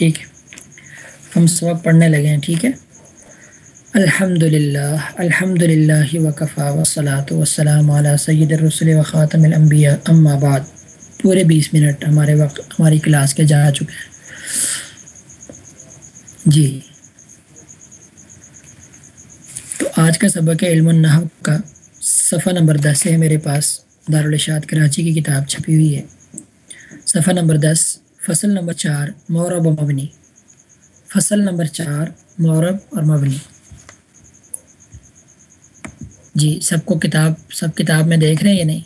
ٹھیک ہے۔ ہم سبق پڑھنے لگے ہیں، ٹھیک ہے۔ الحمد للہ الحمد للہ وقفا وسلاۃ وسلام علیہ سید الرسل و خاطم الانبیاء، اما بعد۔ پورے بیس منٹ ہمارے وقت، ہماری کلاس کے جا چکے ہیں۔ جی۔ تو آج کا سبق ہے علم النحو کا۔ صفحہ نمبر دس ہے میرے پاس دارالشاد کراچی کی کتاب چھپی ہوئی ہے۔ صفحہ نمبر دس۔ فصل نمبر چار مورب و مبنی۔ فصل نمبر چار مورب اور مبنی۔ جی سب کو کتاب، سب کتاب میں دیکھ رہے ہیں یا نہیں؟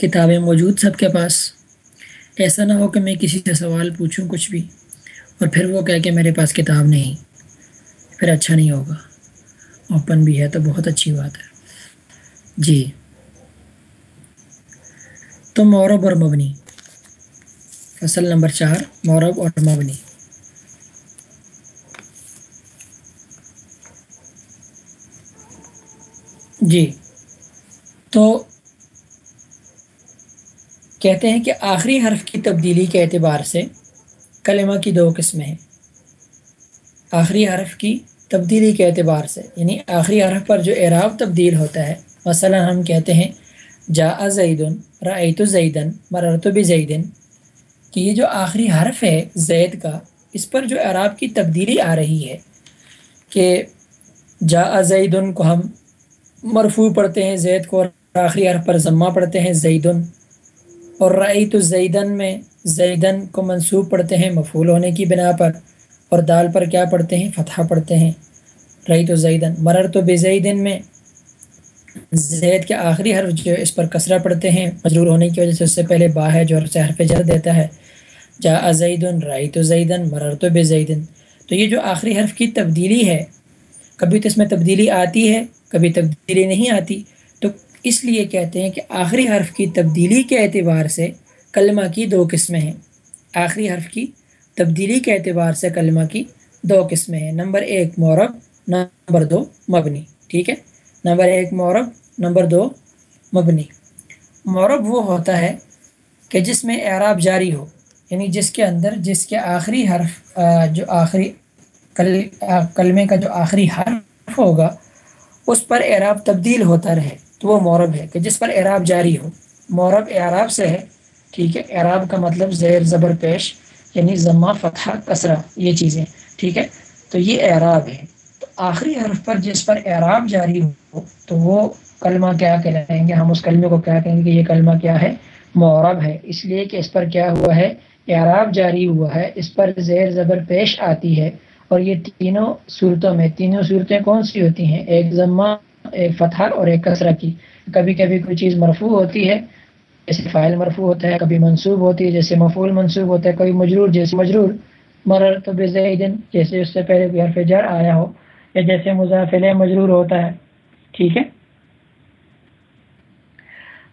کتابیں موجود سب کے پاس۔ ایسا نہ ہو کہ میں کسی سے سوال پوچھوں کچھ بھی اور پھر وہ کہہ کہ میرے پاس کتاب نہیں۔ پھر اچھا نہیں ہوگا۔ اوپن بھی ہے تو بہت اچھی بات ہے۔ جی۔ تو مورب اور مبنی۔ فصل نمبر چار مورب اور مبنی۔ جی۔ تو کہتے ہیں کہ آخری حرف کی تبدیلی کے اعتبار سے کلمہ کی دو قسمیں ہیں۔ آخری حرف کی تبدیلی کے اعتبار سے یعنی آخری حرف پر جو اعراب تبدیل ہوتا ہے، مثلا ہم کہتے ہیں جا زیدن رعیت زیدن، مررت بزیدن، کہ یہ جو آخری حرف ہے زید کا، اس پر جو اعراب کی تبدیلی آ رہی ہے کہ جا زیدن کو ہم مرفوع پڑھتے ہیں، زید کو اور آخری حرف پر ضمہ پڑھتے ہیں، زیدن، اور رعیت زیدن میں زیدن کو منصوب پڑھتے ہیں مفول ہونے کی بنا پر۔ اور دال پر کیا پڑھتے ہیں؟ فتح پڑھتے ہیں۔ رعیت و زیدن مرر تو بے زیدن میں۔ زید کے آخری حرف جو اس پر کثرہ پڑھتے ہیں۔ مجرور ہونے کی وجہ سے اس سے پہلے با ہے جو اسے حرف جر دیتا ہے۔ جا ازیدن رعیت و زیدن، مرر تو بے زیدن۔ تو یہ جو آخری حرف کی تبدیلی ہے، کبھی تو اس میں تبدیلی آتی ہے، کبھی تبدیلی نہیں آتی۔ تو اس لیے کہتے ہیں کہ آخری حرف کی تبدیلی کے اعتبار سے کلمہ کی دو قسمیں ہیں۔ آخری حرف کی تبدیلی کے اعتبار سے کلمہ کی دو قسمیں ہیں۔ نمبر ایک مورب، نمبر دو مبنی۔ ٹھیک ہے؟ نمبر ایک مورب، نمبر دو مبنی۔ مورب وہ ہوتا ہے کہ جس میں اعراب جاری ہو یعنی جس کے اندر جس کے آخری حرف جو آخری کل کلمے کا جو آخری حرف ہوگا، اس پر اعراب تبدیل ہوتا رہے۔ تو وہ مورب ہے کہ جس پر اعراب جاری ہو۔ مورب اعراب سے ہے، ٹھیک ہے؟ اعراب کا مطلب زیر زبر پیش یعنی ضمہ فتح کسرہ، یہ چیزیں، ٹھیک ہے؟ تو یہ اعراب ہے تو آخری حرف پر جس پر اعراب جاری ہو، تو وہ کلمہ کیا کہلائیں گے؟ ہم اس کلمے کو کیا کہیں گے کہ یہ کلمہ کیا ہے؟ مورب ہے۔ اس لیے کہ اس پر کیا ہوا ہے؟ اعراب جاری ہوا ہے۔ اس پر زیر زبر پیش آتی ہے۔ اور یہ تینوں صورتوں میں، تینوں صورتیں کون سی ہوتی ہیں؟ ایک ضمہ، ایک فتح اور ایک کثرہ کی۔ کبھی کبھی کوئی چیز مرفوع ہوتی ہے جیسے فائل مرفوع ہوتا ہے، کبھی منصوب ہوتی ہے، جیسے مفول منصوب ہوتا ہے، کبھی مجرور جیسے مجرور، مرر تو بے جیسے اس سے پہلے کوئی حرف جر آیا ہو، یا جیسے مضافل مجرور ہوتا ہے، ٹھیک ہے؟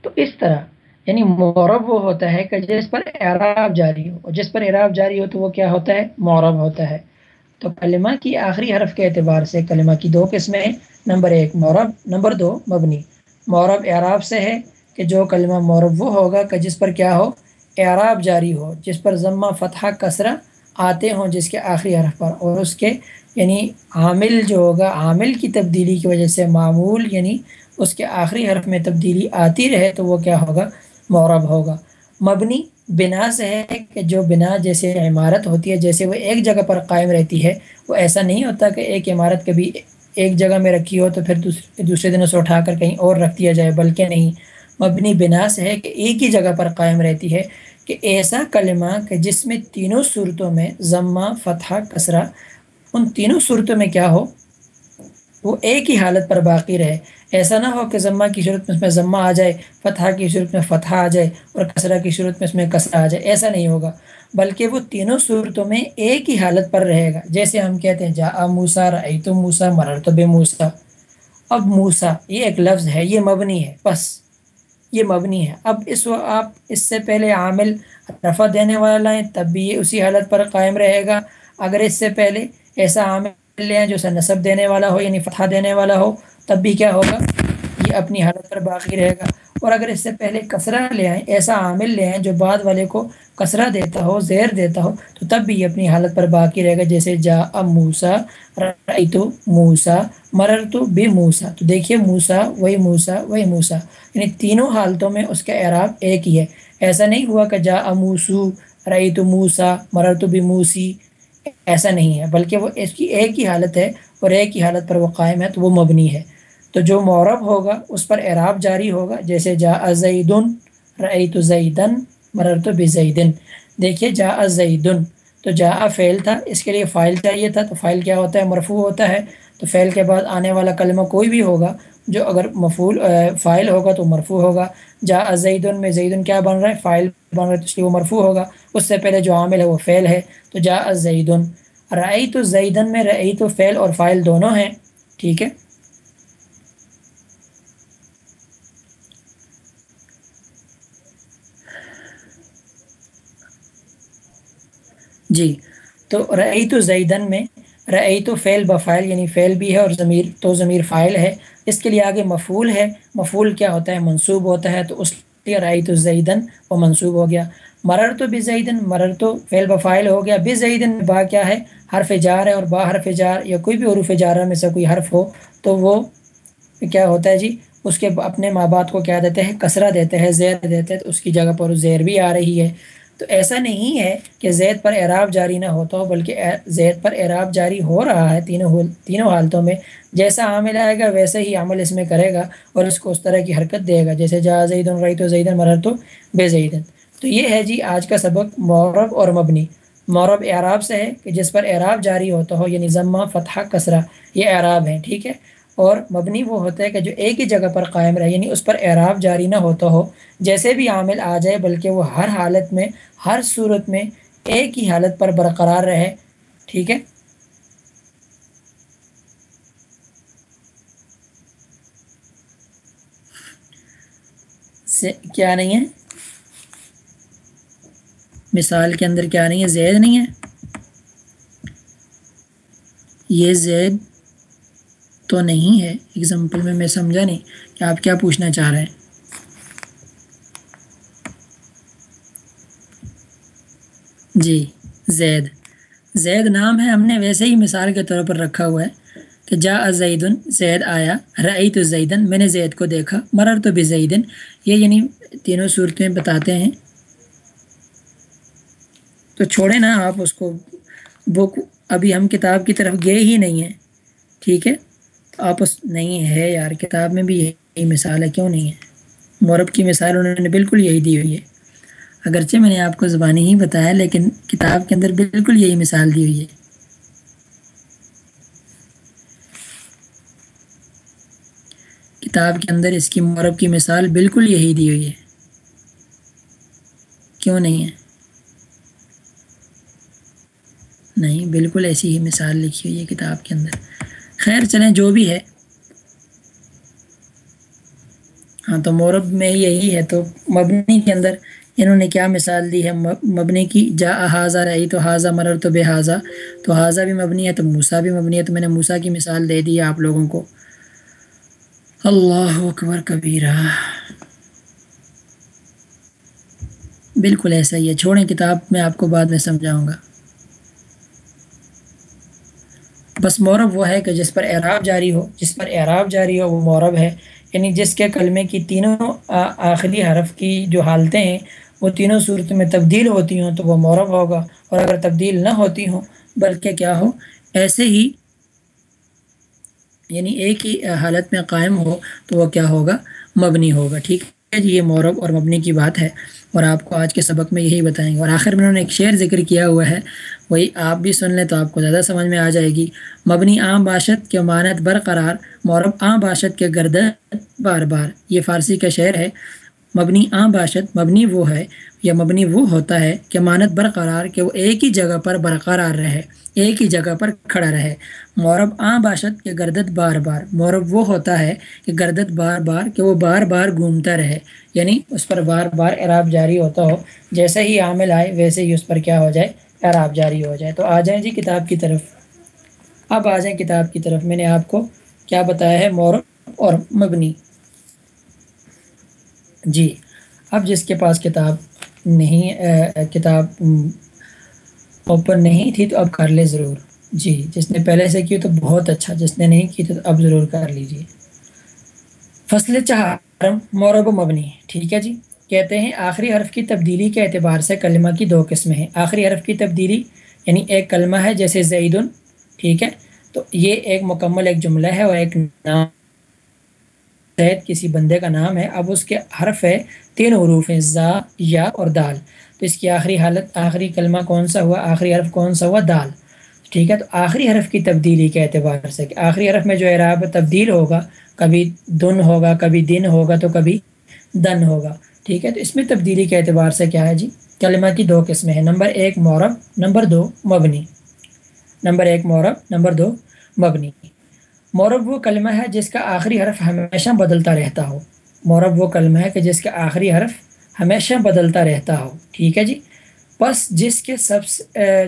تو اس طرح یعنی مورب وہ ہوتا ہے کہ جس پر اعراب جاری ہو جس پر اعراب جاری ہو تو وہ کیا ہوتا ہے؟ مورب ہوتا ہے۔ تو کلمہ کی آخری حرف کے اعتبار سے، کلمہ کی دو قسمیں ہیں، نمبر ایک مورب نمبر دو مبنی۔ مورب اعراب سے ہے کہ جو کلمہ مورب وہ ہوگا کہ جس پر کیا ہو؟ اعراب جاری ہو، جس پر ضمہ فتح کثرہ آتے ہوں، جس کے آخری حرف پر، اور اس کے یعنی عامل جو ہوگا، عامل کی تبدیلی کی وجہ سے معمول یعنی اس کے آخری حرف میں تبدیلی آتی رہے تو وہ کیا ہوگا؟ مورب ہوگا۔ مبنی بنا سے ہے کہ جو بنا جیسے عمارت ہوتی ہے، جیسے وہ ایک جگہ پر قائم رہتی ہے، وہ ایسا نہیں ہوتا کہ ایک عمارت کبھی ایک جگہ میں رکھی ہو تو پھر دوسرے دوسرے دن اسے اٹھا کر کہیں اور رکھ دیا جائے، بلکہ نہیں۔ مبنی بنا سے ہے کہ ایک ہی جگہ پر قائم رہتی ہے کہ ایسا کلمہ کہ جس میں تینوں صورتوں میں ضمہ، فتح، کسرہ، ان تینوں صورتوں میں کیا ہو؟ وہ ایک ہی حالت پر باقی رہے۔ ایسا نہ ہو کہ ضمہ کی صورت میں اس میں ضمہ آ جائے، فتح کی صورت میں فتح آ جائے اور کثرہ کی صورت میں اس میں کثرہ آ جائے۔ ایسا نہیں ہوگا، بلکہ وہ تینوں صورتوں میں ایک ہی حالت پر رہے گا۔ جیسے ہم کہتے ہیں جا موسا رئی تو موسا مرر تو بے موسا اب موسا یہ ایک لفظ ہے، یہ مبنی ہے، بس۔ یہ مبنی ہے۔ اب اس وقت آپ اس سے پہلے عامل رفع دینے والا لائیں، تب بھی یہ اسی حالت پر قائم رہے گا۔ اگر اس سے پہلے ایسا عامل لیں جو نصب دینے والا ہو یعنی فتح دینے والا ہو، تب بھی کیا ہوگا؟ یہ اپنی حالت پر باقی رہے گا۔ اور اگر اس سے پہلے کسرہ لے آئیں، ایسا عامل لے آئیں جو بعد والے کو کسرہ دیتا ہو زیر دیتا ہو، تو تب بھی یہ اپنی حالت پر باقی رہے گا۔ جیسے جا اب موسا تو موسا مرر تو بے موسا تو دیکھیے موسا وہی موسا وہی موسا یعنی تینوں حالتوں میں اس کا اعراب ایک ہی ہے۔ ایسا نہیں ہوا کہ جا اموسو رئی تو موسا مرر تو بھی موسی، ایسا نہیں ہے، بلکہ وہ اس کی ایک ہی حالت ہے اور ایک ہی حالت پر وہ قائم ہے، تو وہ مبنی ہے۔ تو جو مورب ہوگا، اس پر اعراب جاری ہوگا، جیسے جا ازیدن رئی تو زیدن مرر تو بزیدن۔ دیکھیے جا ازیدن تو جا فعل تھا، اس کے لیے فائل چاہیے تھا، تو فائل کیا ہوتا ہے؟ مرفوع ہوتا ہے۔ تو فعل کے بعد آنے والا کلمہ کوئی بھی ہوگا، جو اگر مفول فائل ہوگا تو مرفوع ہوگا۔ جا ازیدن میں زیدن کیا بن رہا ہے؟ فائل بن رہا ہے، تو اس لیے وہ مرفوع ہوگا۔ اس سے پہلے جو عامل ہے، وہ فعل ہے۔ تو جا ازیدن رئی تو زیدن میں رئی تو فعل اور فائل دونوں ہیں، ٹھیک ہے؟ جی۔ تو رعی تو زیدن میں رعی تو فعل بفائل یعنی فعل بھی ہے اور ضمیر، تو ضمیر فائل ہے۔ اس کے لیے آگے مفول ہے۔ مفول کیا ہوتا ہے؟ منصوب ہوتا ہے۔ تو اس لیے رعی تو زیدن وہ منصوب ہو گیا۔ مرر تو بزیدن مرر تو فعل بفائل ہو گیا۔ بزیدن با کیا ہے؟ حرف جار ہے اور با حرف جار یا کوئی بھی عروف جارہ میں سے کوئی حرف ہو، تو وہ کیا ہوتا ہے جی؟ اس کے اپنے ماں باپ کو کیا دیتے ہیں؟ کسرہ دیتے ہیں زیر دیتے ہیں۔ تو اس کی جگہ پر زیر بھی آ رہی ہے۔ تو ایسا نہیں ہے کہ زید پر اعراب جاری نہ ہوتا ہو، بلکہ زید پر اعراب جاری ہو رہا ہے تینوں تینوں حالتوں میں۔ جیسا عامل آئے گا، ویسے ہی عمل اس میں کرے گا اور اس کو اس طرح کی حرکت دے گا، جیسے جا زید الرئی تو زیدن، مرر تو بے زیدن۔ تو یہ ہے جی آج کا سبق مورب اور مبنی۔ مورب اعراب سے ہے کہ جس پر اعراب جاری ہوتا ہو یعنی ضمہ فتح کسرہ، یہ اعراب ہیں، ٹھیک ہے؟ اور مبنی وہ ہوتا ہے کہ جو ایک ہی جگہ پر قائم رہے یعنی اس پر اعراب جاری نہ ہوتا ہو، جیسے بھی عامل آ جائے، بلکہ وہ ہر حالت میں، ہر صورت میں ایک ہی حالت پر برقرار رہے۔ ٹھیک ہے؟ کیا نہیں ہے؟ مثال کے اندر کیا نہیں ہے؟ زید نہیں ہے؟ یہ زید تو نہیں ہے۔ اگزامپل میں میں سمجھا نہیں کہ آپ کیا پوچھنا چاہ رہے ہیں۔ جی زید۔ زید نام ہے، ہم نے ویسے ہی مثال کے طور پر رکھا ہوا ہے کہ جا زیدن، زید آیا رعی تو زیدن، میں نے زید کو دیکھا مرر تو بھی زیدن۔ یہ یعنی تینوں صورتیں بتاتے ہیں۔ تو چھوڑیں نا، آپ اس کو بک ابھی ہم کتاب کی طرف گئے ہی نہیں ہیں۔ ٹھیک ہے؟ آپ اس نہیں ہے یار، کتاب میں بھی یہی مثال ہے، کیوں نہیں ہے؟ مورب کی مثال انہوں نے بالکل یہی دی ہوئی ہے۔ اگرچہ میں نے آپ کو زبانی ہی بتایا، لیکن کتاب کے اندر بالکل یہی مثال دی ہوئی ہے۔ کتاب کے اندر اس کی مورب کی مثال بالکل یہی دی ہوئی ہے۔ کیوں نہیں ہے؟ نہیں، بالکل ایسی ہی مثال لکھی ہوئی ہے کتاب کے اندر۔ خیر چلیں جو بھی ہے۔ ہاں تو مورب میں یہی ہے۔ تو مبنی کے اندر انہوں نے کیا مثال دی ہے؟ مبنی کی جا حاضہ رہی تو حاضہ مرر تو بے حاضہ۔ تو حاضہ بھی مبنی ہے، تو موسا بھی مبنی ہے۔ تو میں نے موسا کی مثال دے دی ہے آپ لوگوں کو۔ اللہ اکبر کبیرہ۔ بالکل ایسا ہی ہے۔ چھوڑیں کتاب، میں آپ کو بعد میں سمجھاؤں گا۔ بس مورب وہ ہے کہ جس پر اعراب جاری ہو، جس پر اعراب جاری ہو، وہ مورب ہے۔ یعنی جس کے کلمے کی تینوں آخری حرف کی جو حالتیں ہیں، وہ تینوں صورت میں تبدیل ہوتی ہوں تو وہ مورب ہوگا۔ اور اگر تبدیل نہ ہوتی ہوں، بلکہ کیا ہو؟ ایسے ہی یعنی ایک ہی حالت میں قائم ہو تو وہ کیا ہوگا؟ مبنی ہوگا، ٹھیک؟ جی یہ مورب اور مبنی کی بات ہے اور آپ کو آج کے سبق میں یہی بتائیں گے۔ اور آخر میں انہوں نے ایک شعر ذکر کیا ہوا ہے، وہی آپ بھی سن لیں تو آپ کو زیادہ سمجھ میں آ جائے گی۔ مبنی عام باشد کے مانت برقرار مورب عام باشد کے گردن بار بار۔ یہ فارسی کا شعر ہے۔ مبنی عام باشد، مبنی وہ ہے یا مبنی وہ ہوتا ہے کہ مانت برقرار، کہ وہ ایک ہی جگہ پر برقرار رہے۔ ایک ہی جگہ پر کھڑا رہے۔ مورب عام باشد کے گردت بار بار۔ مورب وہ ہوتا ہے کہ گردت بار بار کہ وہ بار بار گھومتا رہے۔ یعنی اس پر بار بار عراب جاری ہوتا ہو۔ جیسے ہی عامل آئے ویسے ہی اس پر کیا ہو جائے؟ عراب جاری ہو جائے۔ تو آ جائیں جی کتاب کی طرف۔ اب آ جائیں کتاب کی طرف۔ میں نے آپ کو کیا بتایا ہے؟ مورب اور مبنی۔ جی۔ اب جس کے پاس کتاب نہیں کتاب اوپن نہیں تھی تو اب کر لے ضرور۔ جی جس نے پہلے سے کی تو بہت اچھا جس نے نہیں کی تو اب ضرور کر لیجیے۔ فصل چہار مورب و مبنی۔ ٹھیک ہے جی۔ کہتے ہیں، آخری حرف کی تبدیلی کے اعتبار سے کلمہ کی دو قسمیں ہیں۔ آخری حرف کی تبدیلی یعنی ایک کلمہ ہے جیسے زیدن۔ ٹھیک ہے۔ تو یہ ایک مکمل ایک جملہ ہے اور ایک نام زید کسی بندے کا نام ہے، اب اس کے حرف ہے تین حروف ہیں، زا، یا اور دال۔ تو اس کی آخری حالت، آخری کلمہ کون سا ہوا؟ آخری حرف کون سا ہوا؟ دال۔ ٹھیک ہے، تو آخری حرف کی تبدیلی کے اعتبار سے کہ آخری حرف میں جو اعراب تبدیل ہوگا، کبھی دن ہوگا، کبھی دن ہوگا، تو کبھی دن ہوگا۔ ٹھیک ہے، تو اس میں تبدیلی کے اعتبار سے کیا ہے جی؟ کلمہ کی دو قسمیں ہیں۔ نمبر ایک مورب، نمبر دو مبنی۔ نمبر ایک مورب، نمبر دو مبنی۔ مورب وہ کلمہ ہے جس کا آخری حرف ہمیشہ بدلتا رہتا ہو۔ مورب وہ کلمہ ہے کہ جس کا آخری حرف ہمیشہ بدلتا رہتا ہو۔ ٹھیک ہے جی؟ بس جس کے سب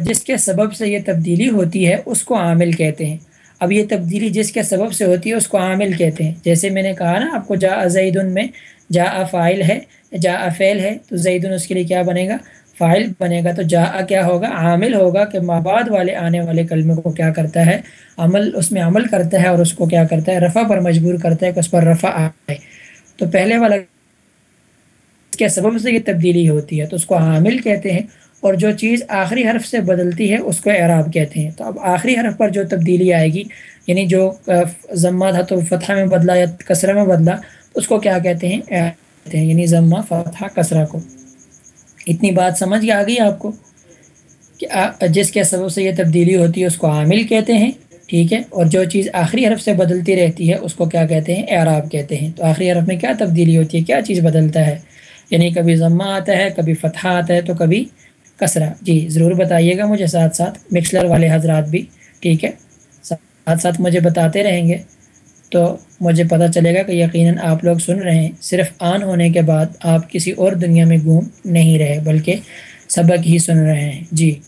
جس کے سبب سے یہ تبدیلی ہوتی ہے، اس کو عامل کہتے ہیں۔ اب یہ تبدیلی جس کے سبب سے ہوتی ہے، اس کو عامل کہتے ہیں۔ جیسے میں نے کہا نا، آپ کو جا زید میں جا فائل ہے جا فعل ہے، تو زید اس کے لیے کیا بنے گا؟ فائل بنے گا تو جا کیا ہوگا؟ عامل ہوگا کہ مابعد والے آنے والے کلمے کو کیا کرتا ہے؟ عمل، اس میں عمل کرتا ہے اور اس کو کیا کرتا ہے؟ رفع پر مجبور کرتا ہے کہ اس پر رفع آئے۔ تو پہلے والا اس کے سبب سے یہ تبدیلی ہوتی ہے، تو اس کو عامل کہتے ہیں۔ اور جو چیز آخری حرف سے بدلتی ہے، اس کو اعراب کہتے ہیں۔ تو اب آخری حرف پر جو تبدیلی آئے گی یعنی جو ضمہ تھا تو فتح میں بدلا یا کثرہ میں بدلا، اس کو کیا کہتے ہیں؟ کہتے ہیں یعنی ضمہ فتح کثرہ کو۔ اتنی بات سمجھ آ گئی آپ کو کہ جس کے سبب سے یہ تبدیلی ہوتی ہے، اس کو عامل کہتے ہیں، ٹھیک ہے؟ اور جو چیز آخری حرف سے بدلتی رہتی ہے، اس کو کیا کہتے ہیں؟ اعراب کہتے ہیں۔ تو آخری حرف میں کیا تبدیلی ہوتی ہے؟ کیا چیز بدلتا ہے؟ یعنی کبھی ضمہ آتا ہے، کبھی فتح آتا ہے، تو کبھی کسرہ۔ جی ضرور بتائیے گا مجھے ساتھ ساتھ مکسلر والے حضرات بھی، ٹھیک ہے؟ ساتھ ساتھ مجھے بتاتے رہیں گے۔ تو مجھے پتہ چلے گا کہ یقیناً آپ لوگ سن رہے ہیں۔ صرف آن ہونے کے بعد آپ کسی اور دنیا میں گھوم نہیں رہے، بلکہ سبق ہی سن رہے ہیں۔ جی۔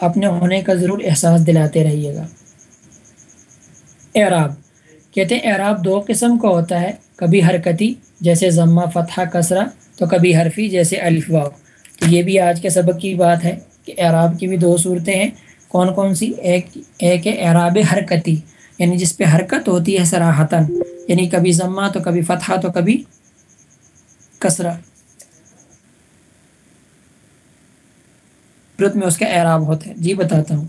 اپنے ہونے کا ضرور احساس دلاتے رہیے گا۔ اعراب۔ کہتے ہیں اعراب دو قسم کا ہوتا ہے، کبھی حرکتی جیسے ضمہ، فتح، کسرہ، تو کبھی حرفی جیسے الفواؤ تو یہ بھی آج کے سبق کی بات ہے کہ اعراب کی بھی دو صورتیں ہیں۔ کون کون سی؟ ایک ایک ہے اعراب حرکتی۔ یعنی جس پہ حرکت ہوتی ہے سراہتاً یعنی کبھی ضمہ تو کبھی فتح تو کبھی کسرہ۔ صورت میں اس کا اعراب ہوتا ہے۔ جی بتاتا ہوں۔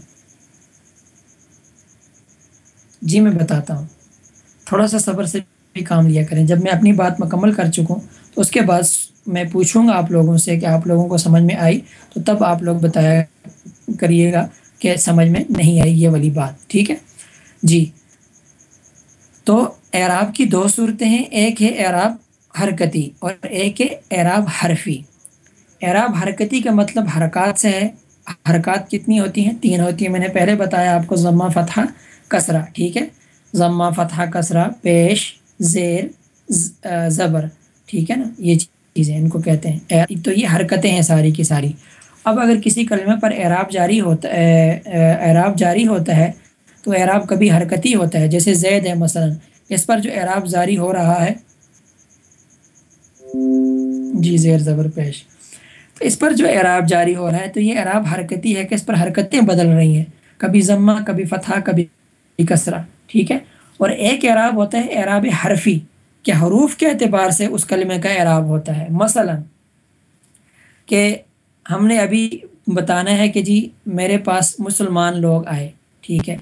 جی میں بتاتا ہوں۔ تھوڑا سا صبر سے بھی کام لیا کریں۔ جب میں اپنی بات مکمل کر چکوں، تو اس کے بعد میں پوچھوں گا آپ لوگوں سے کہ آپ لوگوں کو سمجھ میں آئی تو تب آپ لوگ بتایا کریے گا کہ سمجھ میں نہیں آئی یہ والی بات۔ ٹھیک ہے؟ جی۔ تو اعراب کی دو صورتیں ہیں، ایک ہے اعراب حرکتی اور ایک ہے اعراب حرفی۔ اعراب حرکتی کا مطلب حرکات سے ہے۔ حرکات کتنی ہوتی ہیں؟ تین ہوتی ہیں۔ میں نے پہلے بتایا آپ کو ضمہ فتح کسرہ، ٹھیک ہے؟ ضمہ فتح کسرہ، پیش، زیر زبر، ٹھیک ہے نا؟ یہ چیزیں ان کو کہتے ہیں۔ تو یہ حرکتیں ہیں ساری کی ساری۔ اب اگر کسی کلمے پر اعراب جاری ہوتا اعراب جاری ہوتا ہے تو اعراب کبھی حرکتی ہوتا ہے، جیسے زید ہے مثلا۔ اس پر جو اعراب جاری ہو رہا ہے۔ جی زیر زبر پیش۔ تو اس پر جو اعراب جاری ہو رہا ہے، تو یہ اعراب حرکتی ہے کہ اس پر حرکتیں بدل رہی ہیں۔ کبھی ضمہ، کبھی فتح کبھی کسرہ، ٹھیک ہے؟ اور ایک اعراب ہوتا ہے اعراب حرفی، کہ حروف کے اعتبار سے اس کلمے کا اعراب ہوتا ہے۔ مثلا کہ ہم نے ابھی بتانا ہے کہ جی میرے پاس مسلمان لوگ آئے، ٹھیک ہے؟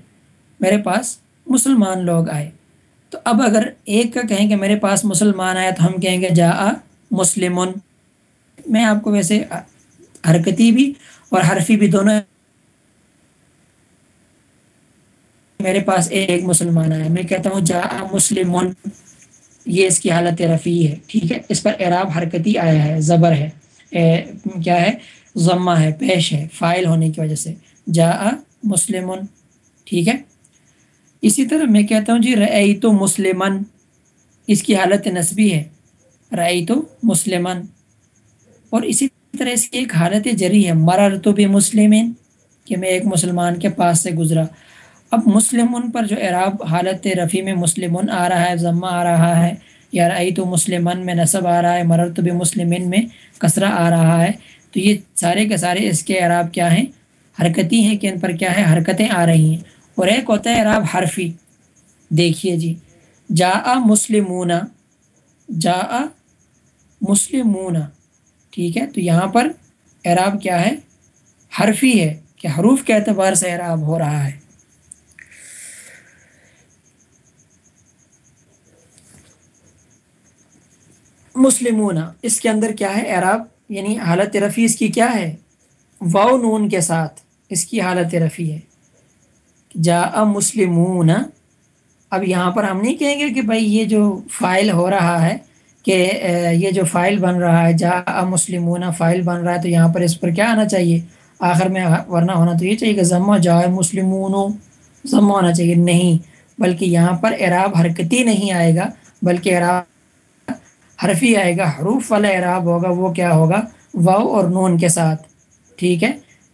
میرے پاس مسلمان لوگ آئے۔ تو اب اگر ایک کا کہیں کہ میرے پاس مسلمان آیا تو ہم کہیں گے جا آ مسلمن میں آپ کو ویسے حرکتی بھی اور حرفی بھی دونوں۔ میرے پاس ایک مسلمان آیا۔ میں کہتا ہوں جا مسلم یہ اس کی حالت رفیع ہے، ٹھیک ہے؟ اس پر اعراب حرکتی آیا ہے، زبر ہے۔ اے، کیا ہے؟ ضمہ ہے، پیش ہے، فائل ہونے کی وجہ سے۔ جا مسلم ٹھیک ہے؟ اسی طرح میں کہتا ہوں جی رعی تو مسلمن اس کی حالت نصبی ہے۔ رعی تو مسلمن اور اسی طرح اس کی ایک حالت جری ہے۔ مرر تو بھی مسلمین کہ میں ایک مسلمان کے پاس سے گزرا۔ اب مسلم پر جو اعراب حالت رفیع میں مسلم آ رہا ہے ضمہ آ رہا ہے، یا رئی تو مسلمن میں نصب آ رہا ہے مرر تو بھی مسلمن میں کثرہ آ رہا ہے، تو یہ سارے کے سارے اس کے عراب کیا ہیں؟ حرکتی ہیں کہ ان پر کیا ہے؟ حرکتیں آ رہی ہیں۔ اور ایک ہوتا ہے عراب حرفی۔ دیکھیے جی جا مسلمون جا مسلمون، ٹھیک ہے؟ تو یہاں پر اعراب کیا ہے؟ حرفی ہے، کہ حروف کے اعتبار سے اعراب ہو رہا ہے۔ مسلمون، اس کے اندر کیا ہے؟ اعراب یعنی حالت رفیع اس کی کیا ہے؟ واؤ نون کے ساتھ اس کی حالت رفیع ہے۔ جا مسلمون۔ اب یہاں پر ہم نہیں کہیں گے کہ بھائی یہ جو فائل ہو رہا ہے کہ یہ جو فائل بن رہا ہے جا مسلمون، فائل بن رہا ہے، تو یہاں پر اس پر کیا آنا چاہیے؟ آخر میں ورنہ ہونا تو یہ چاہیے کہ ضمہ جا مسلمون ضمہ ہونا چاہیے۔ نہیں، بلکہ یہاں پر اعراب حرکتی نہیں آئے گا، بلکہ اعراب حرفی آئے گا، حروف والا اعراب ہوگا، وہ کیا ہوگا؟ واؤ اور نون کے ساتھ۔ ٹھیک ہے؟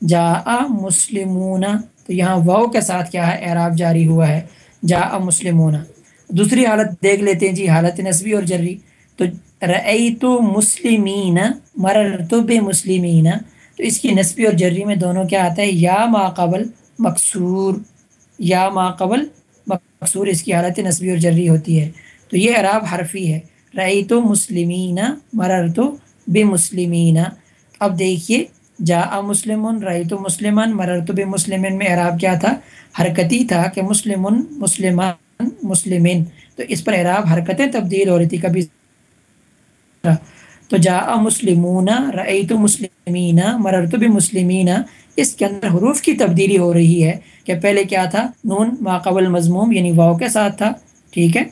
جا مسلمون۔ تو یہاں واؤ کے ساتھ کیا ہے؟ اعراب جاری ہوا ہے۔ جا مسلمون۔ دوسری حالت دیکھ لیتے ہیں جی حالت نصبی اور جری۔ تو رئی تو مسلمین مرر تو بے مسلمین تو اس کی نصبی اور جری میں دونوں کیا آتا ہے؟ یا ماقبل مقصور۔ یا ماقبل مقصور۔ اس کی حالت نصبی اور جری ہوتی ہے۔ تو یہ عراب حرفی ہے۔ رئی تو مسلمین مرر تو بے مسلمین اب دیکھیے جا مسلم رئی تو مسلمان مرر تو مسلمن میں عراب کیا تھا؟ حرکتی تھا کہ مسلم مسلمان مسلمین۔ تو اس پر عراب حرکتیں تبدیل ہو رہی تھی کبھی۔ تو جا مسلمون رئی تو مسلمین مرر تو مسلمین اس کے اندر حروف کی تبدیلی ہو رہی ہے کہ پہلے کیا تھا؟ نون ماقبل مضموم یعنی واؤ کے ساتھ تھا۔ ٹھیک ہے؟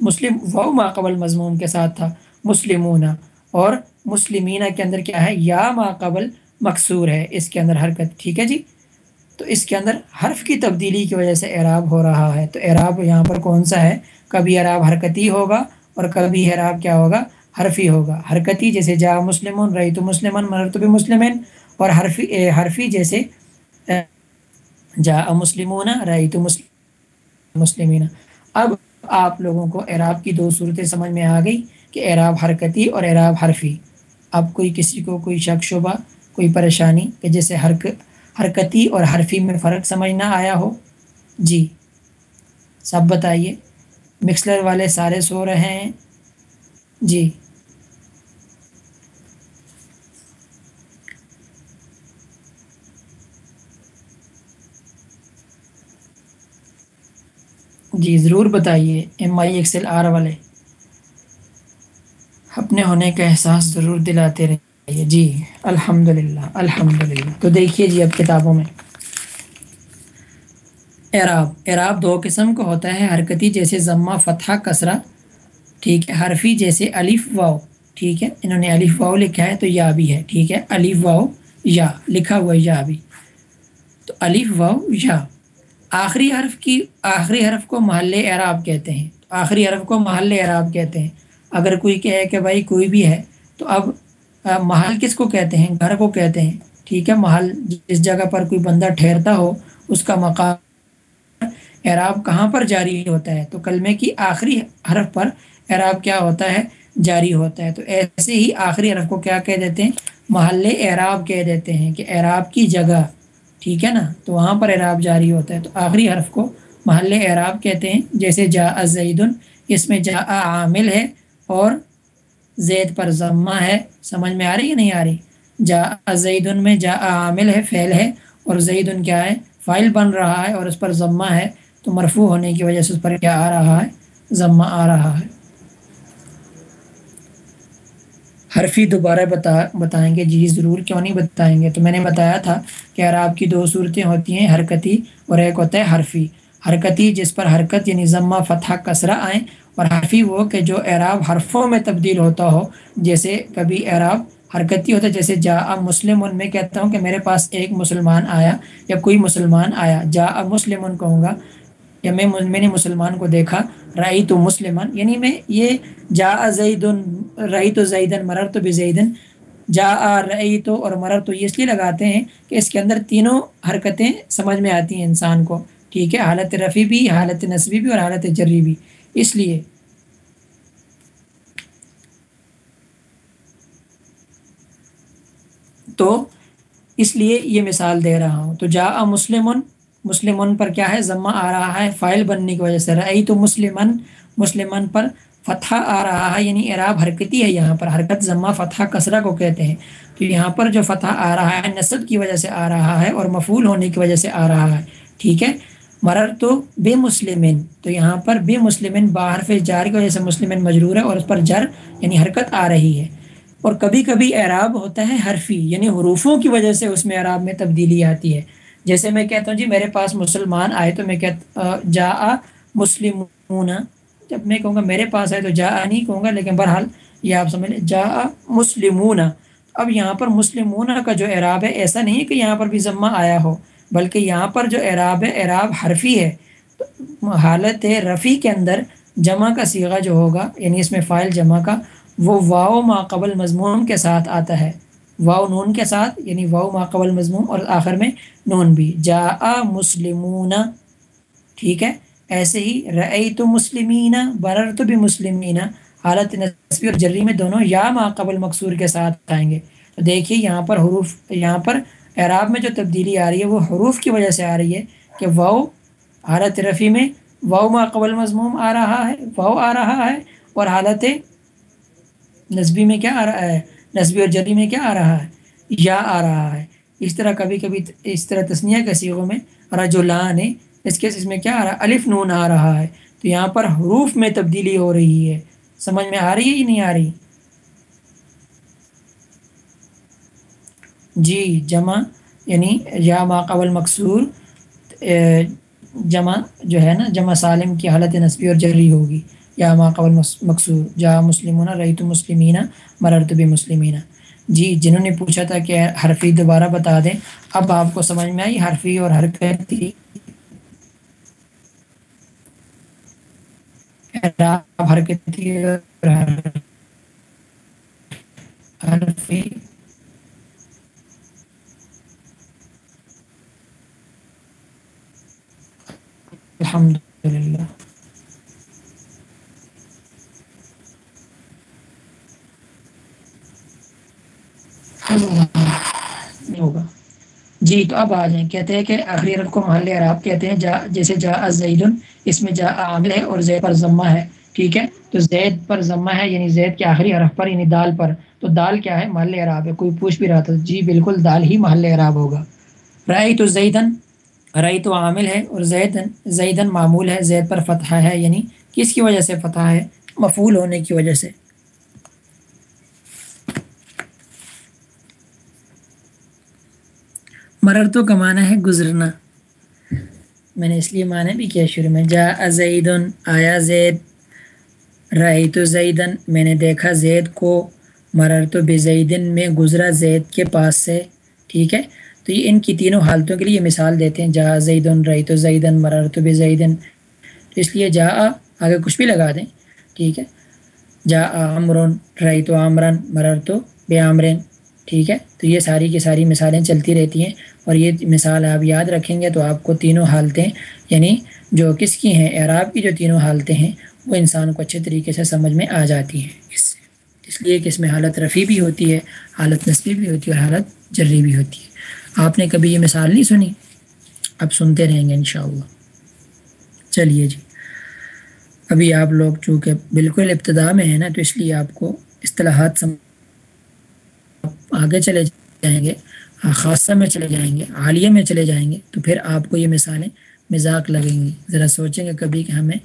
مسلم واؤ ماقبل مضموم کے ساتھ تھا۔ مسلمون۔ اور مسلمینہ کے اندر کیا ہے؟ یا ماقبل مقصور ہے، اس کے اندر حرکت، ٹھیک ہے جی؟ تو اس کے اندر حرف کی تبدیلی کی وجہ سے اعراب ہو رہا ہے۔ تو اعراب یہاں پر کون سا ہے؟ کبھی اعراب حرکتی ہوگا اور کبھی اعراب کیا ہوگا؟ حرفی ہوگا۔ حرکتی جیسے جا مسلم رئی تو مسلم مرتب مسلمن اور حرفی حرفی جیسے جا مسلمون رئی تو مسلمین۔ اب آپ لوگوں کو اعراب کی دو صورتیں سمجھ میں آ گئی کہ اعراب حرکتی اور اعراب حرفی۔ اب کوئی کسی کو کوئی شک شبہ کوئی پریشانی کہ جیسے حرک، حرکتی اور حرفی میں فرق سمجھ نہ آیا ہو۔ جی سب بتائیے، مکسلر والے سارے سو رہے ہیں۔ جی۔ جی ضرور بتائیے، ایم آئی ایکسل آر والے۔ اپنے ہونے کا احساس ضرور دلاتے رہیے۔ جی الحمد للہ الحمد للہ تو دیکھیے جی اب کتابوں میں۔ اعراب۔ اعراب دو قسم کا ہوتا ہے، حرکتی جیسے ضمہ فتح کسرہ۔ ٹھیک ہے، حرفی جیسے الف واؤ ٹھیک ہے، انہوں نے الف واؤ لکھا ہے تو یا بھی ہے۔ ٹھیک ہے، الف واؤ یا۔ لکھا ہوا یا بھی۔ تو الف واؤ یا۔ آخری حرف کی، آخری حرف کو محل اعراب کہتے ہیں۔ آخری حرف کو محل اعراب کہتے ہیں۔ اگر کوئی کہے کہ بھائی کوئی بھی ہے، تو اب محل کس کو کہتے ہیں؟ گھر کو کہتے ہیں۔ ٹھیک ہے، محل جس جگہ پر کوئی بندہ ٹھہرتا ہو، اس کا مقام اعراب کہاں پر جاری ہوتا ہے؟ تو کلمے کی آخری حرف پر اعراب کیا ہوتا ہے؟ جاری ہوتا ہے۔ تو ایسے ہی آخری حرف کو کیا کہہ دیتے ہیں؟ محل اعراب کہہ دیتے ہیں کہ اعراب کی جگہ۔ ٹھیک ہے نا؟ تو وہاں پر اعراب جاری ہوتا ہے۔ تو آخری حرف کو محل اعراب کہتے ہیں۔ جیسے جا زید اس میں جا عامل ہے۔ اور زید پر ضمہ ہے۔ سمجھ میں آ رہی ہے نہیں آ رہی؟ جا زید میں جا عامل ہے، فعل ہے۔ اور زید کیا ہے؟ فائل بن رہا ہے اور اس پر ضمہ ہے۔ تو مرفوع ہونے کی وجہ سے اس پر کیا آ رہا ہے؟ ضمہ آ رہا ہے۔ حرفی دوبارہ بتا، بتائیں گے۔ جی ضرور کیوں نہیں بتائیں گے؟ تو میں نے بتایا تھا کہ عراب کی دو صورتیں ہوتی ہیں، حرکتی اور ایک ہوتا ہے حرفی۔ حرکتی جس پر حرکت یعنی ضمہ، فتح، کسرہ آئیں اور حرفی وہ کہ جو اعراب حرفوں میں تبدیل ہوتا ہو، جیسے کبھی اعراب حرکتی ہوتا ہے، جیسے جا اب مسلم ان میں کہتا ہوں کہ میرے پاس ایک مسلمان آیا یا کوئی مسلمان آیا جا اب مسلم ان کہوں گا یا میں میں نے مسلمان کو دیکھا رئی تو مسلمان یعنی میں یہ جا زید رئی تو زیدن مرر تو بزیدن جا آ رئی تو اور مرر تو یہ اس لیے لگاتے ہیں کہ اس کے اندر تینوں حرکتیں سمجھ میں آتی ہیں انسان کو، ٹھیک ہے؟ حالت رفیع بھی، حالت نصبی بھی اور حالت جری بھی۔ اس لیے۔ تو اس لیے یہ مثال دے رہا ہوں۔ تو جا مسلم مسلم پر کیا ہے؟ ضمہ آ رہا ہے فائل بننے کی وجہ سے۔ رہی تو مسلمن مسلمن پر فتح آ رہا ہے یعنی عراب حرکتی ہے یہاں پر۔ حرکت ذمہ فتح کسرہ کو کہتے ہیں۔ تو یہاں پر جو فتح آ رہا ہے، نصب کی وجہ سے آ رہا ہے اور مفول ہونے کی وجہ سے آ رہا ہے۔ ٹھیک ہے؟ مرر تو بے مسلمن تو یہاں پر بے مسلمن باہر جار کی وجہ سے مسلمن مجرور ہے اور اس پر جر یعنی حرکت آ رہی ہے۔ اور کبھی کبھی اعراب ہوتا ہے حرفی یعنی حروفوں کی وجہ سے اس میں اعراب میں تبدیلی آتی ہے۔ جیسے میں کہتا ہوں جی میرے پاس مسلمان آئے تو میں کہتا جا مسلمون۔ جب میں کہوں گا میرے پاس آئے تو جا نہیں کہوں گا، لیکن بہرحال یہ آپ سمجھ لیں جا مسلمون۔ اب یہاں پر مسلمون کا جو اعراب ہے، ایسا نہیں ہے کہ یہاں پر بھی ضمہ آیا ہو۔ بلکہ یہاں پر جو اعراب ہے، اعراب حرفی ہے حالت رفیع کے اندر جمع کا سیغہ جو ہوگا یعنی اس میں فائل جمع کا، وہ واؤ ما قبل مضمون کے ساتھ آتا ہے۔ واؤ نون کے ساتھ یعنی واؤ ما قبل مضمون اور آخر میں نون بھی۔ جا مسلمون۔ ٹھیک ہے؟ ایسے ہی رعی تو مسلمین برر تو بھی مسلمین حالت نصبی اور جری میں دونوں یا ما قبل مقصور کے ساتھ آئیں گے۔ تو دیکھیے یہاں پر حروف، یہاں پر اعراب میں جو تبدیلی آ رہی ہے وہ حروف کی وجہ سے آ رہی ہے کہ واؤ حالت رفیع میں واؤ ما قبل مضموم آ رہا ہے واؤ آ رہا ہے اور حالت نصبی میں کیا آ رہا ہے نصبی اور جری میں کیا آ رہا ہے، یا آ رہا ہے۔ اس طرح کبھی کبھی اس طرح تسنیہ کے سیغوں میں رجولان اس کے اس میں کیا آ رہا ہے، الف نون آ رہا ہے۔ تو یہاں پر حروف میں تبدیلی ہو رہی ہے۔ سمجھ میں آ رہی ہے یا نہیں آ رہی؟ جی جمع یعنی یا ماقبل مقصور جمع جو ہے نا، جمع سالم کی حالت نصبی اور جری ہوگی۔ یا ماقبل مقصور، جا مسلمون رعیت مسلمینہ مررت مسلمینہ جی جنہوں نے پوچھا تھا کہ حرفی دوبارہ بتا دیں، اب آپ کو سمجھ میں آئی، حرفی اور حرکتی حرکتی حرفی الحمد للہ ہوگا۔ جی تو اب آ جائیں۔ کہتے ہیں کہ آخری عرب کو محل عراب کہتے ہیں، جا، جیسے جا زید اس میں جا عامل ہے اور زید پر ضمہ ہے۔ ٹھیک ہے؟ تو زید پر ضمہ ہے یعنی زید کے آخری عرف پر یعنی دال پر۔ تو دال کیا ہے؟ محل عراب ہے، کوئی پوچھ بھی رہا تھا۔ جی بالکل دال ہی محل عراب ہوگا۔ رائے تو زیدن؟ رئی تو عامل ہے اور زیدن زیدن معمول ہے، زید پر فتح ہے یعنی کس کی وجہ سے فتح ہے؟ مفول ہونے کی وجہ سے۔ مرر تو کمانا ہے، گزرنا۔ میں نے اس لیے معنی بھی کیا شروع میں جا زید آیا زید۔ رئی تو زیدن، میں نے دیکھا زید کو مرر تو بے زیدن میں گزرا، زید کے پاس سے۔ ٹھیک ہے؟ تو یہ ان کی تینوں حالتوں کے لیے مثال دیتے ہیں۔ جا زیدن رئی تو زیدن مرر تو بے زیدن تو اس لیے جا آگے کچھ بھی لگا دیں، ٹھیک ہے۔ جا عمرن رئی تو عامرن مرر تو بے عامرین ٹھیک ہے۔ تو یہ ساری کی ساری مثالیں چلتی رہتی ہیں۔ اور یہ مثال آپ یاد رکھیں گے تو آپ کو تینوں حالتیں یعنی جو کس کی ہیں، اعراب کی جو تینوں حالتیں ہیں، وہ انسان کو اچھے طریقے سے سمجھ میں آ جاتی ہیں۔ اس سے۔ اس لیے کہ اس میں حالت رفیع بھی ہوتی ہے، حالت نصبی بھی ہوتی ہے اور حالت جری بھی ہوتی ہے۔ آپ نے کبھی یہ مثال نہیں سنی؟ اب سنتے رہیں گے انشاءاللہ۔ چلیے جی۔ ابھی آپ لوگ چونکہ بالکل ابتدا میں ہیں نا، تو اس لیے آپ کو اصطلاحات سم آگے چلے جائیں گے خاصہ میں چلے جائیں گے، عالیہ میں چلے جائیں گے، تو پھر آپ کو یہ مثالیں مزاق لگیں گی۔ ذرا سوچیں گے کبھی کہ ہمیں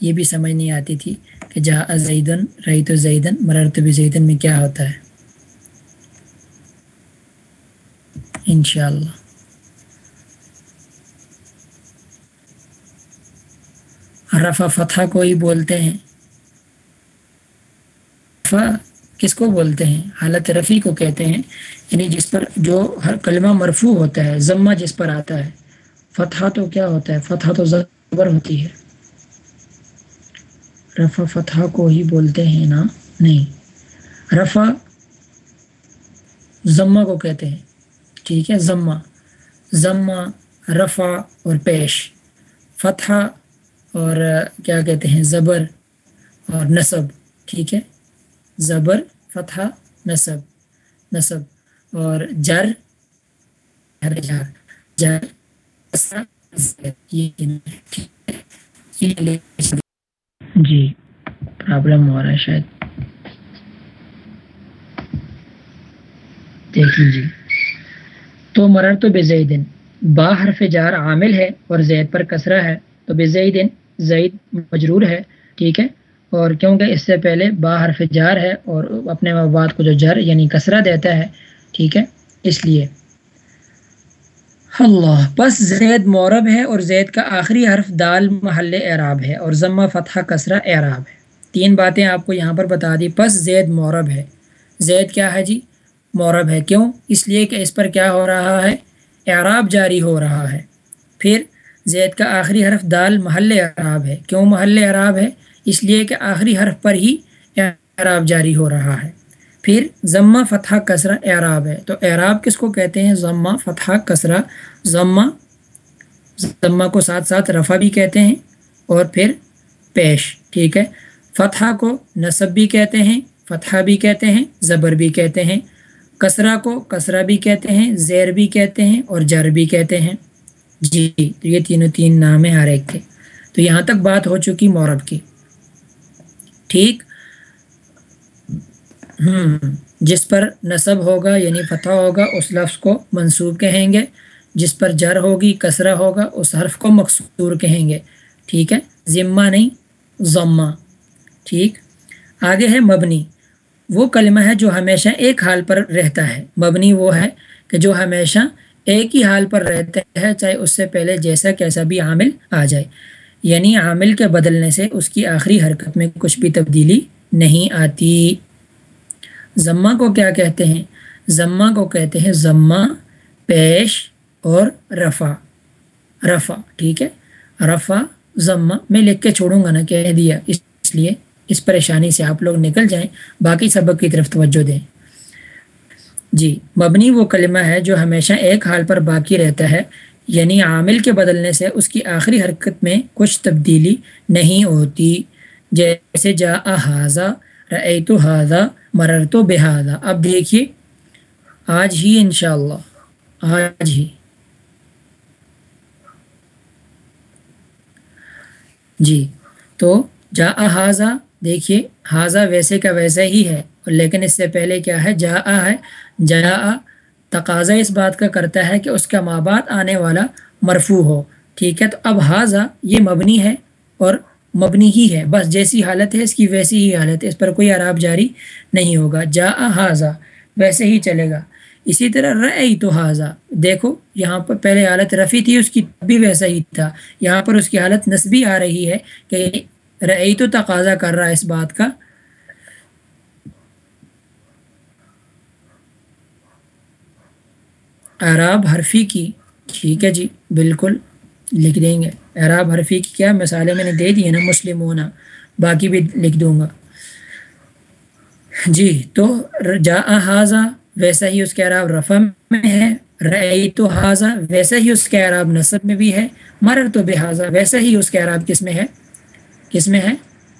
یہ بھی سمجھ نہیں آتی تھی کہ جا زیدن رہی تو زیدن مرر بھی زیدن میں کیا ہوتا ہے۔ انشاءاللہ۔ رفع فتح کو ہی بولتے ہیں۔ کس کو بولتے ہیں؟ حالت رفیع کو کہتے ہیں۔ یعنی جس پر جو ہر کلمہ مرفوع ہوتا ہے، ضمہ جس پر آتا ہے۔ فتح تو کیا ہوتا ہے؟ فتح تو زبر ہوتی ہے۔ رفع فتح کو ہی بولتے ہیں نا؟ نہیں۔ رفع ضمہ کو کہتے ہیں۔ ٹھیک ہے، ضمہ۔ ضمہ، رفع اور پیش۔ فتح اور کیا کہتے ہیں، زبر اور نصب۔ ٹھیک ہے؟ زبر فتح نصب۔ نصب۔ اور جر جر جی پرابلم ہو رہا ہے شاید۔ دیکھ لیجیے۔ تو مرر تو بے دن با حرف جار عامل ہے اور زید پر کسرہ ہے، تو بے دن زید مجرور ہے، ٹھیک ہے؟ اور کیونکہ اس سے پہلے با حرف جار ہے اور اپنے مواد کو جو جر یعنی کسرہ دیتا ہے، ٹھیک ہے؟ اس لیے۔ اللہ بس زید مورب ہے اور زید کا آخری حرف دال محل اعراب ہے اور ضمہ فتح کسرہ اعراب ہے۔ تین باتیں آپ کو یہاں پر بتا دی بس زید مورب ہے۔ زید کیا ہے جی؟ مورب ہے۔ کیوں؟ اس لیے کہ اس پر کیا ہو رہا ہے؟ اعراب جاری ہو رہا ہے۔ پھر زید کا آخری حرف دال محل اعراب ہے۔ کیوں محل اعراب ہے؟ اس لیے کہ آخری حرف پر ہی اعراب جاری ہو رہا ہے۔ پھر ضمہ فتح کسرہ اعراب ہے۔ تو اعراب کس کو کہتے ہیں؟ ضمہ فتح کسرہ۔ ضمہ ضمہ کو ساتھ ساتھ رفع بھی کہتے ہیں اور پھر پیش، ٹھیک ہے؟ فتح کو نصب بھی کہتے ہیں، فتح بھی کہتے ہیں، زبر بھی کہتے ہیں۔ کسرہ کو کسرہ بھی کہتے ہیں، زیر بھی کہتے ہیں اور جر بھی کہتے ہیں۔ جی تو یہ تینوں تین نام ہیں ہر ایک کے۔ تو یہاں تک بات ہو چکی مورب کی۔ ٹھیک؟ ہوں جس پر نصب ہوگا یعنی فتح ہوگا، اس لفظ کو منصوب کہیں گے۔ جس پر جر ہوگی، کسرہ ہوگا، اس حرف کو مقصور کہیں گے۔ ٹھیک ہے؟ ذمہ نہیں، ضمہ۔ ٹھیک؟ آگے ہے مبنی۔ وہ کلمہ ہے جو ہمیشہ ایک حال پر رہتا ہے۔ مبنی وہ ہے کہ جو ہمیشہ ایک ہی حال پر رہتا ہے چاہے اس سے پہلے جیسا کیسا بھی عامل آ جائے۔ یعنی عامل کے بدلنے سے اس کی آخری حرکت میں کچھ بھی تبدیلی نہیں آتی۔ ضمہ کو کیا کہتے ہیں؟ ضمہ کو کہتے ہیں ضمہ پیش اور رفع۔ رفع، ٹھیک ہے؟ رفع ضمہ میں لکھ کے چھوڑوں گا نا، کہہ دیا۔ اس لیے اس پریشانی سے آپ لوگ نکل جائیں، باقی سبق کی طرف توجہ دیں۔ جی مبنی وہ کلمہ ہے جو ہمیشہ ایک حال پر باقی رہتا ہے یعنی عامل کے بدلنے سے اس کی آخری حرکت میں کچھ تبدیلی نہیں ہوتی۔ جیسے جا حاضہ رعی تو حاضہ مرر تو بحاذہ اب دیکھیے، آج ہی انشاءاللہ، آج ہی۔ جی تو جا حاضہ دیکھیے حاضہ ویسے کا ویسا ہی ہے، لیکن اس سے پہلے کیا ہے؟ جا ہے جا تقاضا اس بات کا کرتا ہے کہ اس کا ماں بعد آنے والا مرفوع ہو۔ ٹھیک ہے، تو اب حاضہ یہ مبنی ہے اور مبنی ہی ہے۔ بس جیسی حالت ہے، اس کی ویسی ہی حالت ہے۔ اس پر کوئی عراب جاری نہیں ہوگا۔ جا حاضہ ویسے ہی چلے گا۔ اسی طرح رعی تو حاضہ دیکھو، یہاں پر پہلے حالت رفی تھی، اس کی بھی ویسا ہی تھا۔ یہاں پر اس کی حالت نصبی آ رہی ہے کہ رعی تو تقاضا کر رہا ہے اس بات کا۔ عراب حرفی کی، ٹھیک ہے جی بالکل لکھ دیں گے۔ اعراب حرفی کی کیا مثالیں میں نے دے دی ہے نا مسلم ہونا باقی بھی لکھ دوں گا۔ جی تو جا حاضہ ویسا ہی اس کے اعراب رفع میں ہے رعی تو حاضہ ویسا ہی اس کے اعراب نصب میں بھی ہے۔ مرر تو بحاظہ ویسا ہی اس کے اعراب کس میں ہے؟ کس میں ہے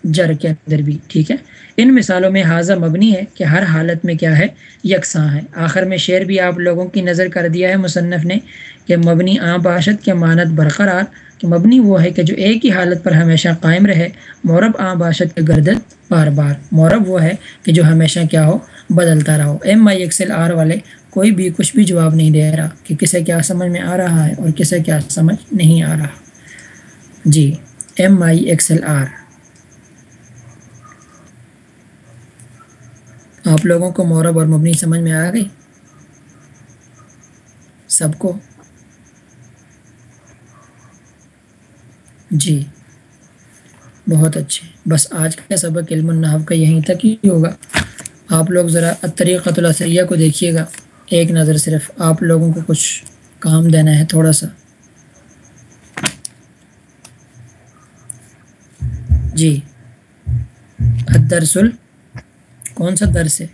جر کے اندر بھی، ٹھیک ہے؟ ان مثالوں میں حاضہ مبنی ہے کہ ہر حالت میں کیا ہے، یکساں ہے۔ آخر میں شعر بھی آپ لوگوں کی نظر کر دیا ہے مصنف نے کہ مبنی آ باشد کے مانت برقرار، کہ مبنی وہ ہے کہ جو ایک ہی حالت پر ہمیشہ قائم رہے، مورب آ باشد کے گردن بار بار۔ مورب وہ ہے کہ جو ہمیشہ کیا ہو، بدلتا رہو ایم آئی ایکسل آر والے کوئی بھی کچھ بھی جواب نہیں دے رہا کہ کسے کیا سمجھ میں آ رہا ہے اور کسے کیا سمجھ نہیں آ رہا۔ جی۔ ایم آئی ایکسل آر آپ لوگوں کو مورب اور مبنی سمجھ میں آ گئی؟ سب کو؟ جی بہت اچھے۔ بس آج کا سبق علم النحب کا یہیں تک ہی ہوگا۔ آپ لوگ ذرا طریقۃ الاسریہ کو دیکھیے گا۔ ایک نظر صرف آپ لوگوں کو کچھ کام دینا ہے، تھوڑا سا۔ جی۔ درسل کون سا درس ہے؟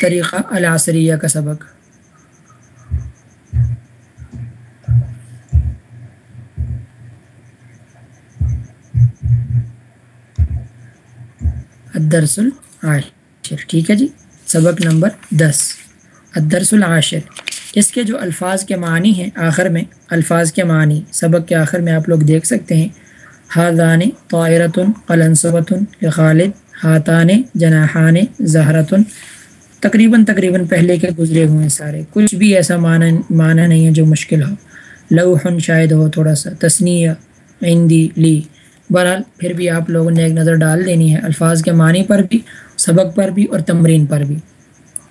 طریقہ العصریہ کا سبق۔ الدرس العاشر۔ ٹھیک ہے جی۔ سبق نمبر دس۔ الدرس العاشر۔ اس کے جو الفاظ کے معنی ہیں آخر میں، الفاظ کے معنی، سبق کے آخر میں آپ لوگ دیکھ سکتے ہیں۔ ہادان طائرتن قلنصبۃ خالد ہاتان جناحان زہرتن۔ تقریباً تقریباً پہلے کے گزرے ہوئے ہیں سارے۔ کچھ بھی ایسا معنی معنی نہیں ہے جو مشکل ہو۔ لوحن شاید ہو تھوڑا سا۔ تسنیہ عندی لی۔ بہرحال، پھر بھی آپ لوگوں نے ایک نظر ڈال دینی ہے۔ الفاظ کے معنی پر بھی، سبق پر بھی اور تمرین پر بھی۔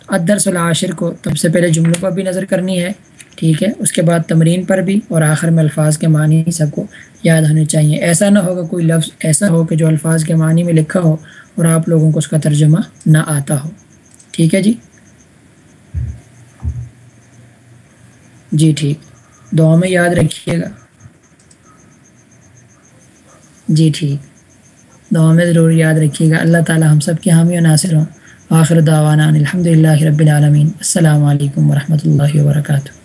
ادرس العاشر کو سب سے پہلے جملوں پر بھی نظر کرنی ہے، ٹھیک ہے؟ اس کے بعد تمرین پر بھی اور آخر میں الفاظ کے معنی سب کو یاد ہونے چاہیے۔ ایسا نہ ہوگا کوئی لفظ ایسا ہو کہ جو الفاظ کے معنی میں لکھا ہو اور آپ لوگوں کو اس کا ترجمہ نہ آتا ہو۔ ٹھیک ہے جی؟ جی ٹھیک۔ دعا میں یاد رکھیے گا۔ جی ٹھیک۔ دعا میں ضرور یاد رکھیے گا۔ اللہ تعالی ہم سب کے حامی و ناصر ہوں۔ آخر دعوانا الحمد للہ رب العالمین. السلام علیکم ورحمۃ اللہ وبرکاتہ.